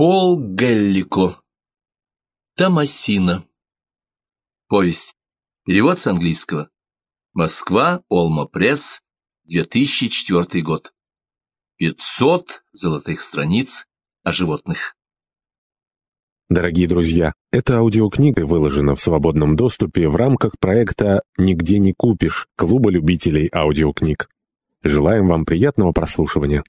Пол Геллико. Томасина. Повесть. Перевод с английского. Москва, Олма Пресс, 2004 год. 500 золотых страниц о животных. Дорогие друзья, эта аудиокнига выложена в свободном доступе в рамках проекта «Нигде не купишь» Клуба любителей аудиокниг. Желаем вам приятного прослушивания.